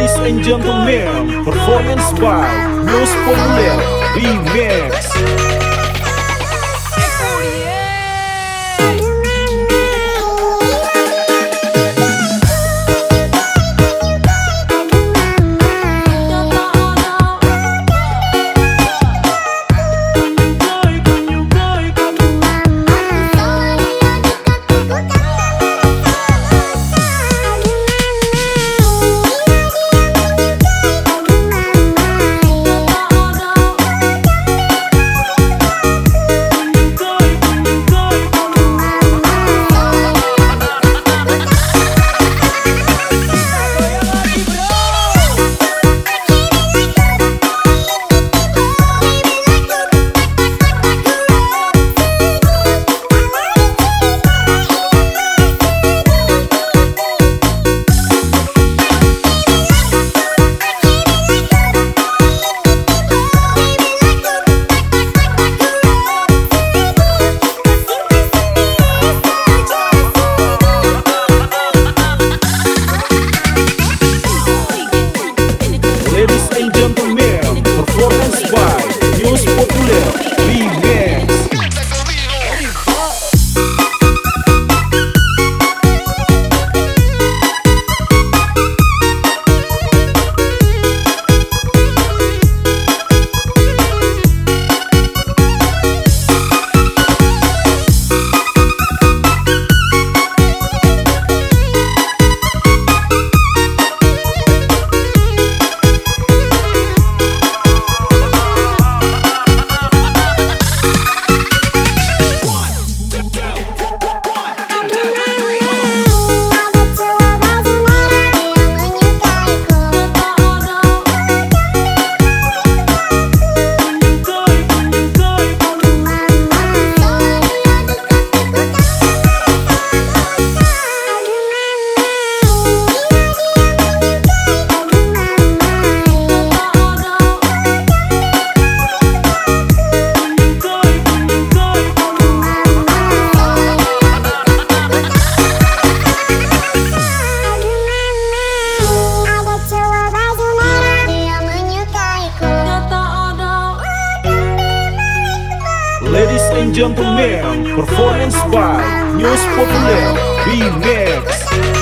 and gentlemen, performance by News Populer Remix. Gentlemen, performance by News Populer Remix.